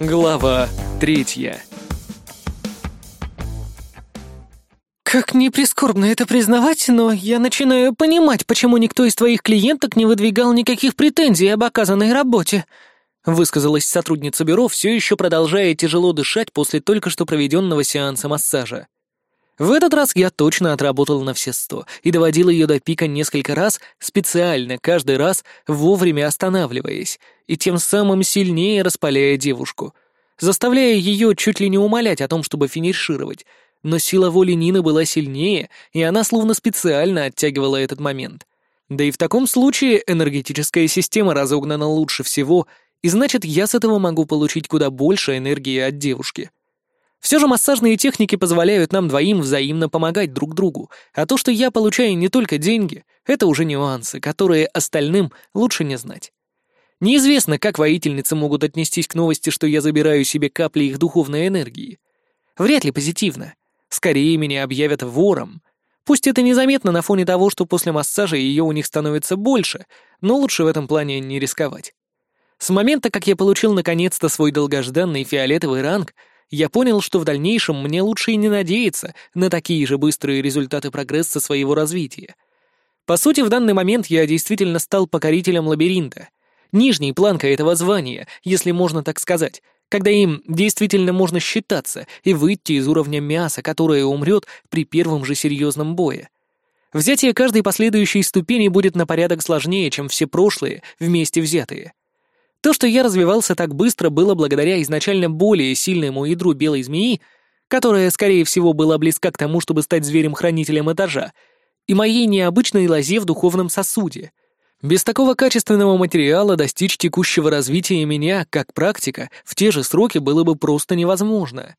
Глава третья. «Как не прискорбно это признавать, но я начинаю понимать, почему никто из твоих клиенток не выдвигал никаких претензий об оказанной работе», высказалась сотрудница бюро, все еще продолжая тяжело дышать после только что проведенного сеанса массажа. В этот раз я точно отработал на все сто и доводил ее до пика несколько раз, специально, каждый раз вовремя останавливаясь, и тем самым сильнее распаляя девушку, заставляя ее чуть ли не умолять о том, чтобы финишировать. Но сила воли Нины была сильнее, и она словно специально оттягивала этот момент. Да и в таком случае энергетическая система разогнана лучше всего, и значит, я с этого могу получить куда больше энергии от девушки. Все же массажные техники позволяют нам двоим взаимно помогать друг другу, а то, что я получаю не только деньги, это уже нюансы, которые остальным лучше не знать. Неизвестно, как воительницы могут отнестись к новости, что я забираю себе капли их духовной энергии. Вряд ли позитивно. Скорее меня объявят вором. Пусть это незаметно на фоне того, что после массажа ее у них становится больше, но лучше в этом плане не рисковать. С момента, как я получил наконец-то свой долгожданный фиолетовый ранг, я понял, что в дальнейшем мне лучше и не надеяться на такие же быстрые результаты прогресса своего развития. По сути, в данный момент я действительно стал покорителем лабиринта. Нижней планкой этого звания, если можно так сказать, когда им действительно можно считаться и выйти из уровня мяса, которое умрет при первом же серьезном бое. Взятие каждой последующей ступени будет на порядок сложнее, чем все прошлые, вместе взятые. То, что я развивался так быстро, было благодаря изначально более сильному ядру белой змеи, которая, скорее всего, была близка к тому, чтобы стать зверем-хранителем этажа, и моей необычной лозе в духовном сосуде. Без такого качественного материала достичь текущего развития меня, как практика, в те же сроки было бы просто невозможно.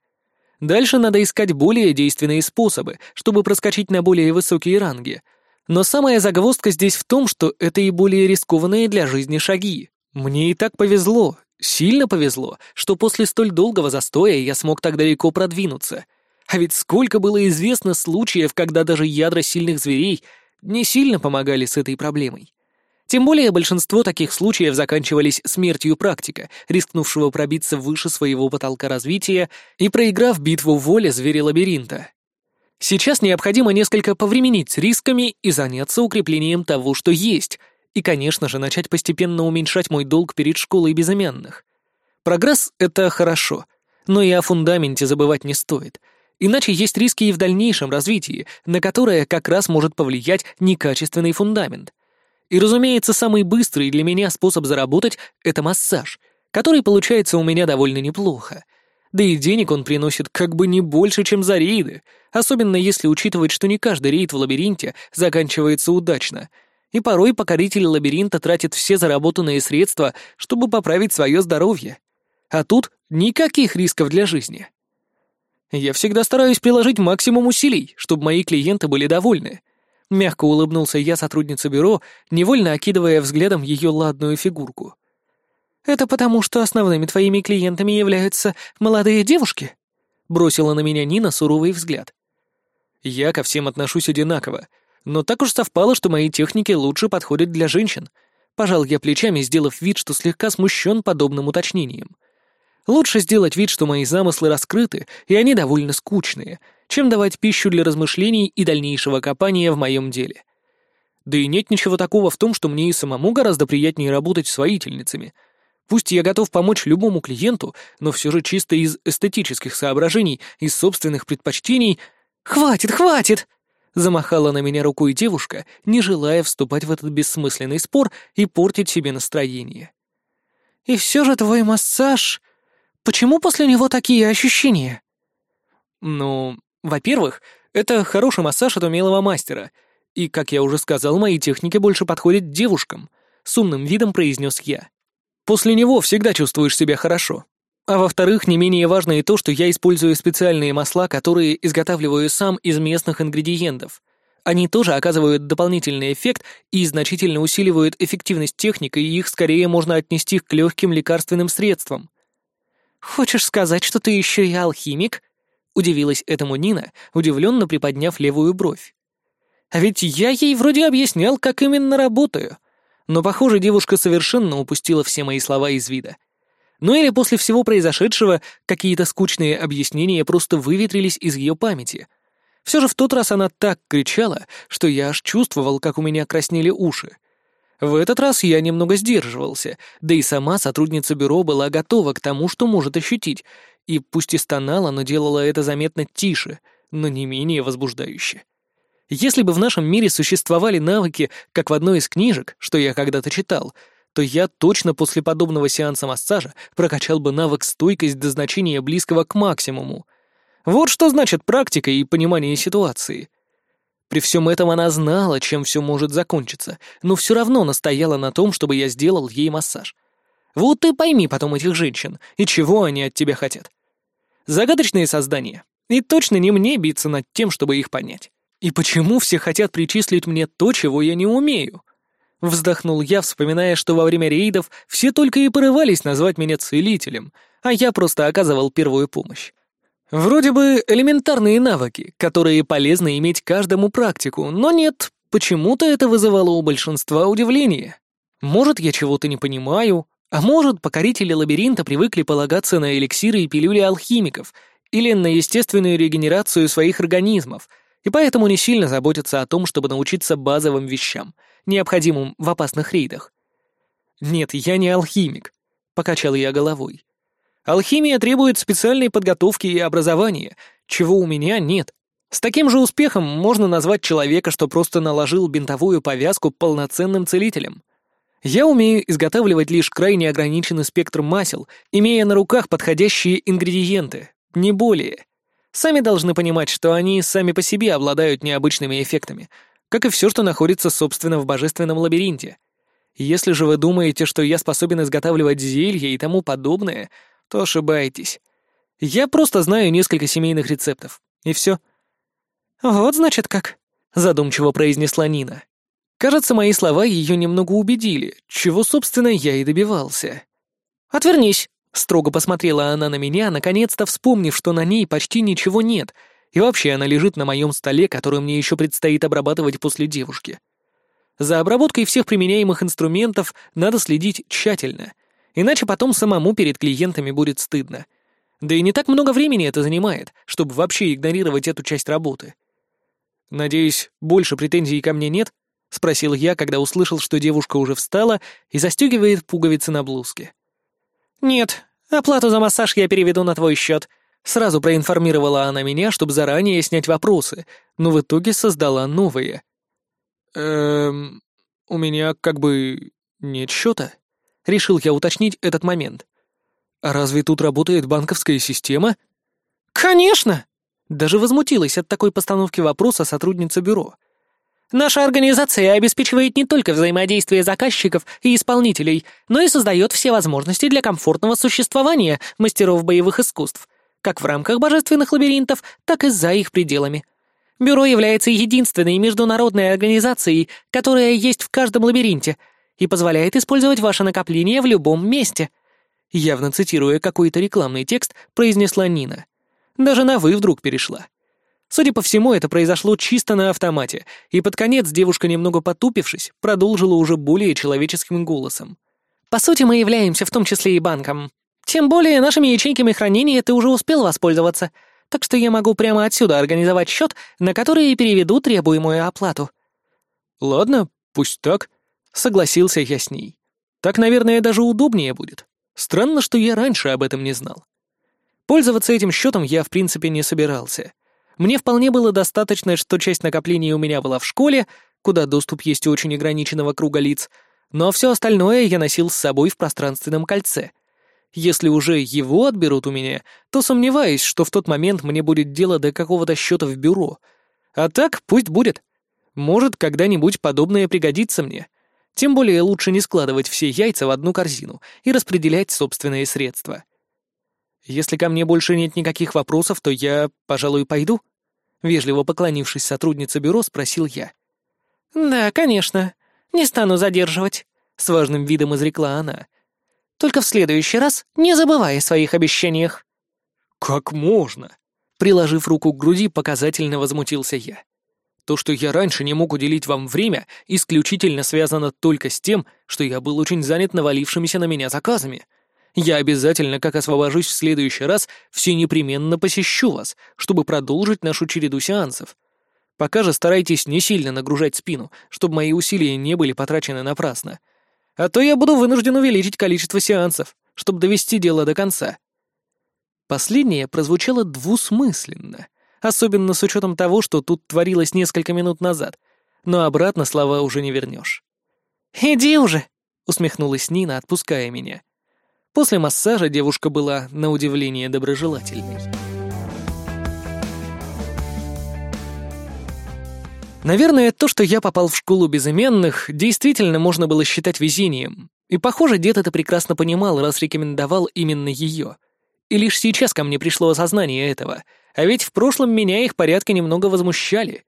Дальше надо искать более действенные способы, чтобы проскочить на более высокие ранги. Но самая загвоздка здесь в том, что это и более рискованные для жизни шаги. Мне и так повезло, сильно повезло, что после столь долгого застоя я смог так далеко продвинуться. А ведь сколько было известно случаев, когда даже ядра сильных зверей не сильно помогали с этой проблемой. Тем более большинство таких случаев заканчивались смертью практика, рискнувшего пробиться выше своего потолка развития и проиграв битву воли зверя-лабиринта. Сейчас необходимо несколько повременить с рисками и заняться укреплением того, что есть — и, конечно же, начать постепенно уменьшать мой долг перед школой безымянных. Прогресс — это хорошо, но и о фундаменте забывать не стоит, иначе есть риски и в дальнейшем развитии, на которое как раз может повлиять некачественный фундамент. И, разумеется, самый быстрый для меня способ заработать — это массаж, который получается у меня довольно неплохо. Да и денег он приносит как бы не больше, чем за рейды, особенно если учитывать, что не каждый рейд в лабиринте заканчивается удачно — и порой покоритель лабиринта тратит все заработанные средства, чтобы поправить свое здоровье. А тут никаких рисков для жизни. Я всегда стараюсь приложить максимум усилий, чтобы мои клиенты были довольны. Мягко улыбнулся я сотруднице бюро, невольно окидывая взглядом ее ладную фигурку. «Это потому, что основными твоими клиентами являются молодые девушки?» Бросила на меня Нина суровый взгляд. «Я ко всем отношусь одинаково, но так уж совпало, что мои техники лучше подходят для женщин. Пожал я плечами, сделав вид, что слегка смущен подобным уточнением. Лучше сделать вид, что мои замыслы раскрыты, и они довольно скучные, чем давать пищу для размышлений и дальнейшего копания в моем деле. Да и нет ничего такого в том, что мне и самому гораздо приятнее работать с воительницами. Пусть я готов помочь любому клиенту, но все же чисто из эстетических соображений, из собственных предпочтений... «Хватит, хватит!» Замахала на меня рукой девушка, не желая вступать в этот бессмысленный спор и портить себе настроение. «И все же твой массаж... Почему после него такие ощущения?» «Ну, во-первых, это хороший массаж от умелого мастера, и, как я уже сказал, мои техники больше подходят девушкам», — с умным видом произнес я. «После него всегда чувствуешь себя хорошо. А во-вторых, не менее важно и то, что я использую специальные масла, которые изготавливаю сам из местных ингредиентов. Они тоже оказывают дополнительный эффект и значительно усиливают эффективность техник, и их скорее можно отнести к легким лекарственным средствам. «Хочешь сказать, что ты еще и алхимик?» — удивилась этому Нина, удивленно приподняв левую бровь. «А ведь я ей вроде объяснял, как именно работаю». Но, похоже, девушка совершенно упустила все мои слова из вида. Ну или после всего произошедшего какие-то скучные объяснения просто выветрились из ее памяти. Все же в тот раз она так кричала, что я аж чувствовал, как у меня краснели уши. В этот раз я немного сдерживался, да и сама сотрудница бюро была готова к тому, что может ощутить, и пусть и стонала, но делала это заметно тише, но не менее возбуждающе. Если бы в нашем мире существовали навыки, как в одной из книжек, что я когда-то читал, то я точно после подобного сеанса массажа прокачал бы навык стойкость до значения близкого к максимуму. Вот что значит практика и понимание ситуации. При всем этом она знала, чем все может закончиться, но все равно настояла на том, чтобы я сделал ей массаж. Вот ты пойми потом этих женщин, и чего они от тебя хотят. Загадочные создания, и точно не мне биться над тем, чтобы их понять. И почему все хотят причислить мне то, чего я не умею? Вздохнул я, вспоминая, что во время рейдов все только и порывались назвать меня целителем, а я просто оказывал первую помощь. Вроде бы элементарные навыки, которые полезно иметь каждому практику, но нет, почему-то это вызывало у большинства удивление. Может, я чего-то не понимаю, а может, покорители лабиринта привыкли полагаться на эликсиры и пилюли алхимиков или на естественную регенерацию своих организмов — и поэтому не сильно заботятся о том, чтобы научиться базовым вещам, необходимым в опасных рейдах. «Нет, я не алхимик», — покачал я головой. «Алхимия требует специальной подготовки и образования, чего у меня нет. С таким же успехом можно назвать человека, что просто наложил бинтовую повязку полноценным целителем. Я умею изготавливать лишь крайне ограниченный спектр масел, имея на руках подходящие ингредиенты, не более. Сами должны понимать, что они сами по себе обладают необычными эффектами, как и все, что находится, собственно, в божественном лабиринте. Если же вы думаете, что я способен изготавливать зелья и тому подобное, то ошибаетесь. Я просто знаю несколько семейных рецептов, и все. «Вот, значит, как», — задумчиво произнесла Нина. Кажется, мои слова ее немного убедили, чего, собственно, я и добивался. «Отвернись», Строго посмотрела она на меня, наконец-то вспомнив, что на ней почти ничего нет, и вообще она лежит на моем столе, который мне еще предстоит обрабатывать после девушки. За обработкой всех применяемых инструментов надо следить тщательно, иначе потом самому перед клиентами будет стыдно. Да и не так много времени это занимает, чтобы вообще игнорировать эту часть работы. «Надеюсь, больше претензий ко мне нет?» — спросил я, когда услышал, что девушка уже встала и застегивает пуговицы на блузке. «Нет, оплату за массаж я переведу на твой счет», Сразу проинформировала она меня, чтобы заранее снять вопросы, но в итоге создала новые. «Эм... У меня как бы нет счета?» Решил я уточнить этот момент. «А разве тут работает банковская система?» «Конечно!» Даже возмутилась от такой постановки вопроса сотрудница бюро. Наша организация обеспечивает не только взаимодействие заказчиков и исполнителей, но и создает все возможности для комфортного существования мастеров боевых искусств, как в рамках божественных лабиринтов, так и за их пределами. Бюро является единственной международной организацией, которая есть в каждом лабиринте и позволяет использовать ваше накопление в любом месте. Явно цитируя какой-то рекламный текст, произнесла Нина. Даже на «вы» вдруг перешла. Судя по всему, это произошло чисто на автомате, и под конец девушка, немного потупившись, продолжила уже более человеческим голосом. «По сути, мы являемся в том числе и банком. Тем более нашими ячейками хранения ты уже успел воспользоваться, так что я могу прямо отсюда организовать счет, на который и переведу требуемую оплату». «Ладно, пусть так», — согласился я с ней. «Так, наверное, даже удобнее будет. Странно, что я раньше об этом не знал». Пользоваться этим счетом я, в принципе, не собирался. Мне вполне было достаточно, что часть накоплений у меня была в школе, куда доступ есть у очень ограниченного круга лиц, но все остальное я носил с собой в пространственном кольце. Если уже его отберут у меня, то сомневаюсь, что в тот момент мне будет дело до какого-то счета в бюро. А так пусть будет. Может, когда-нибудь подобное пригодится мне. Тем более лучше не складывать все яйца в одну корзину и распределять собственные средства. Если ко мне больше нет никаких вопросов, то я, пожалуй, пойду?» Вежливо поклонившись сотруднице бюро, спросил я. «Да, конечно. Не стану задерживать», — с важным видом изрекла она. «Только в следующий раз не забывай о своих обещаниях». «Как можно?» Приложив руку к груди, показательно возмутился я. То, что я раньше не мог уделить вам время, исключительно связано только с тем, что я был очень занят навалившимися на меня заказами. Я обязательно, как освобожусь в следующий раз, все непременно посещу вас, чтобы продолжить нашу череду сеансов. Пока же старайтесь не сильно нагружать спину, чтобы мои усилия не были потрачены напрасно. А то я буду вынужден увеличить количество сеансов, чтобы довести дело до конца». Последнее прозвучало двусмысленно, особенно с учетом того, что тут творилось несколько минут назад, но обратно слова уже не вернешь. «Иди уже!» — усмехнулась Нина, отпуская меня. После массажа девушка была, на удивление, доброжелательной. Наверное, то, что я попал в школу безыменных, действительно можно было считать везением. И, похоже, дед это прекрасно понимал, раз рекомендовал именно ее. И лишь сейчас ко мне пришло осознание этого, а ведь в прошлом меня их порядка немного возмущали.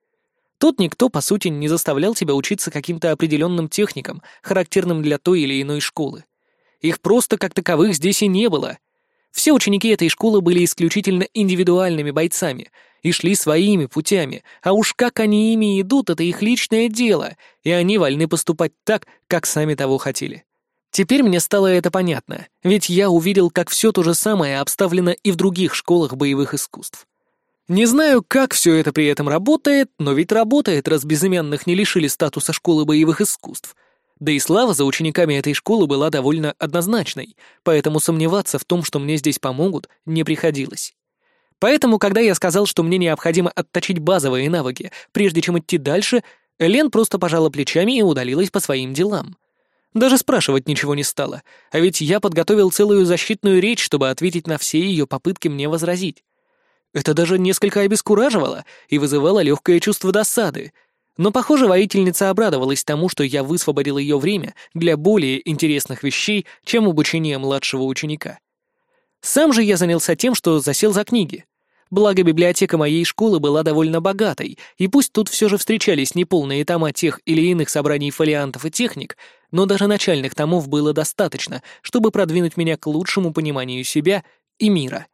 Тут никто, по сути, не заставлял тебя учиться каким-то определенным техникам, характерным для той или иной школы. Их просто как таковых здесь и не было. Все ученики этой школы были исключительно индивидуальными бойцами и шли своими путями, а уж как они ими идут, это их личное дело, и они вольны поступать так, как сами того хотели. Теперь мне стало это понятно, ведь я увидел, как все то же самое обставлено и в других школах боевых искусств. Не знаю, как все это при этом работает, но ведь работает, раз безымянных не лишили статуса школы боевых искусств. Да и слава за учениками этой школы была довольно однозначной, поэтому сомневаться в том, что мне здесь помогут, не приходилось. Поэтому, когда я сказал, что мне необходимо отточить базовые навыки, прежде чем идти дальше, Элен просто пожала плечами и удалилась по своим делам. Даже спрашивать ничего не стала, а ведь я подготовил целую защитную речь, чтобы ответить на все ее попытки мне возразить. Это даже несколько обескураживало и вызывало легкое чувство досады, но, похоже, воительница обрадовалась тому, что я высвободил ее время для более интересных вещей, чем обучение младшего ученика. Сам же я занялся тем, что засел за книги. Благо, библиотека моей школы была довольно богатой, и пусть тут все же встречались неполные тома тех или иных собраний фолиантов и техник, но даже начальных томов было достаточно, чтобы продвинуть меня к лучшему пониманию себя и мира.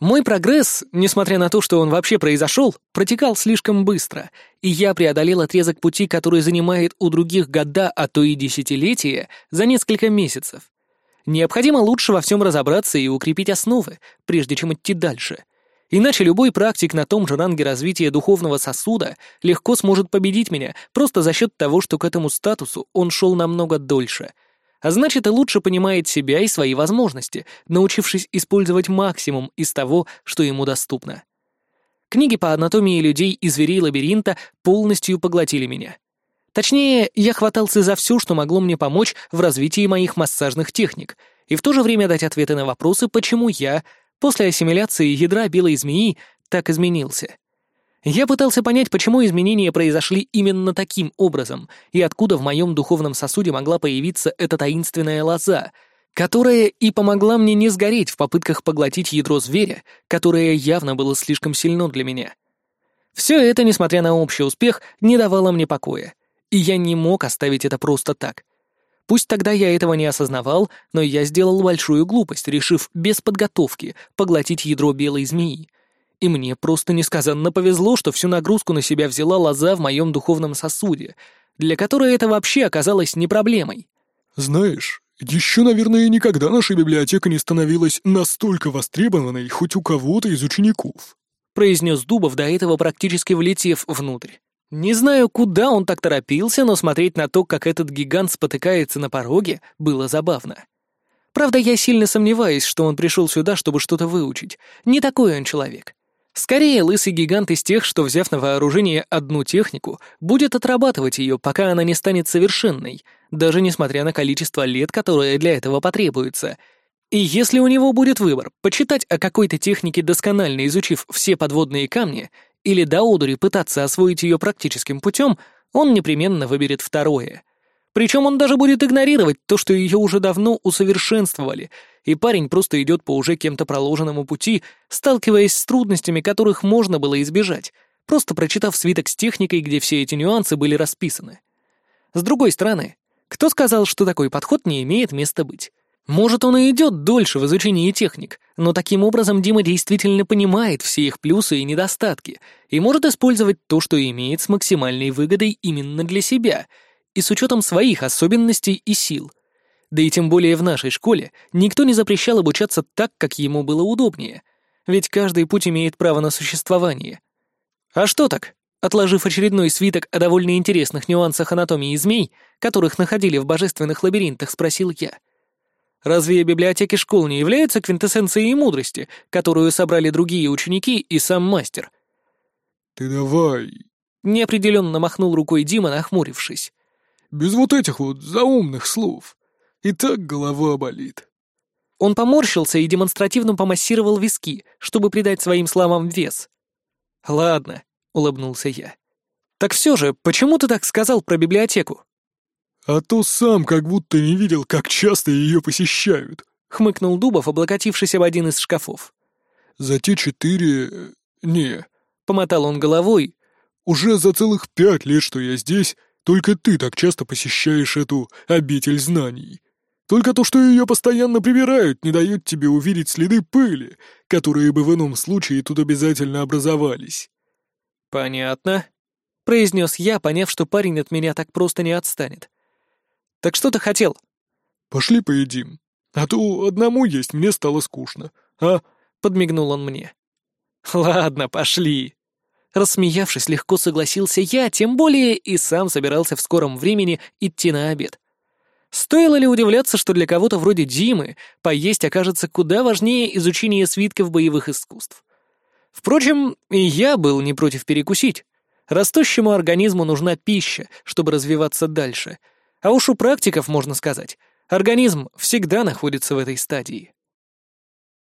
Мой прогресс, несмотря на то, что он вообще произошел, протекал слишком быстро, и я преодолел отрезок пути, который занимает у других года, а то и десятилетия, за несколько месяцев. Необходимо лучше во всем разобраться и укрепить основы, прежде чем идти дальше. Иначе любой практик на том же ранге развития духовного сосуда легко сможет победить меня просто за счет того, что к этому статусу он шел намного дольше — а значит и лучше понимает себя и свои возможности, научившись использовать максимум из того, что ему доступно. Книги по анатомии людей и зверей лабиринта полностью поглотили меня. Точнее, я хватался за все, что могло мне помочь в развитии моих массажных техник, и в то же время дать ответы на вопросы, почему я, после ассимиляции ядра белой змеи, так изменился. Я пытался понять, почему изменения произошли именно таким образом, и откуда в моем духовном сосуде могла появиться эта таинственная лоза, которая и помогла мне не сгореть в попытках поглотить ядро зверя, которое явно было слишком сильно для меня. Все это, несмотря на общий успех, не давало мне покоя, и я не мог оставить это просто так. Пусть тогда я этого не осознавал, но я сделал большую глупость, решив без подготовки поглотить ядро белой змеи — и мне просто несказанно повезло, что всю нагрузку на себя взяла лоза в моем духовном сосуде, для которой это вообще оказалось не проблемой. «Знаешь, еще, наверное, никогда наша библиотека не становилась настолько востребованной хоть у кого-то из учеников», произнес Дубов, до этого практически влетев внутрь. Не знаю, куда он так торопился, но смотреть на то, как этот гигант спотыкается на пороге, было забавно. Правда, я сильно сомневаюсь, что он пришел сюда, чтобы что-то выучить. Не такой он человек. Скорее, лысый гигант из тех, что, взяв на вооружение одну технику, будет отрабатывать ее, пока она не станет совершенной, даже несмотря на количество лет, которое для этого потребуется. И если у него будет выбор, почитать о какой-то технике, досконально изучив все подводные камни, или до одури пытаться освоить ее практическим путем, он непременно выберет второе. Причем он даже будет игнорировать то, что ее уже давно усовершенствовали, и парень просто идет по уже кем-то проложенному пути, сталкиваясь с трудностями, которых можно было избежать, просто прочитав свиток с техникой, где все эти нюансы были расписаны. С другой стороны, кто сказал, что такой подход не имеет места быть? Может, он и идет дольше в изучении техник, но таким образом Дима действительно понимает все их плюсы и недостатки и может использовать то, что имеет с максимальной выгодой именно для себя и с учетом своих особенностей и сил — Да и тем более в нашей школе никто не запрещал обучаться так, как ему было удобнее. Ведь каждый путь имеет право на существование. А что так? Отложив очередной свиток о довольно интересных нюансах анатомии змей, которых находили в божественных лабиринтах, спросил я. Разве библиотеки школ не являются квинтэссенцией мудрости, которую собрали другие ученики и сам мастер? «Ты давай...» — неопределенно махнул рукой Дима, нахмурившись. «Без вот этих вот заумных слов. И так голова болит». Он поморщился и демонстративно помассировал виски, чтобы придать своим словам вес. «Ладно», — улыбнулся я. «Так все же, почему ты так сказал про библиотеку?» «А то сам как будто не видел, как часто ее посещают», — хмыкнул Дубов, облокотившись об один из шкафов. «За те четыре... не...» — помотал он головой. «Уже за целых пять лет, что я здесь, только ты так часто посещаешь эту обитель знаний. Только то, что ее постоянно прибирают, не дает тебе увидеть следы пыли, которые бы в ином случае тут обязательно образовались». «Понятно», — произнес я, поняв, что парень от меня так просто не отстанет. «Так что ты хотел?» «Пошли поедим. А то одному есть мне стало скучно, а?» — подмигнул он мне. «Ладно, пошли». Рассмеявшись, легко согласился я, тем более и сам собирался в скором времени идти на обед. Стоило ли удивляться, что для кого-то вроде Димы поесть окажется куда важнее изучения свитков боевых искусств? Впрочем, и я был не против перекусить. Растущему организму нужна пища, чтобы развиваться дальше. А уж у практиков, можно сказать, организм всегда находится в этой стадии.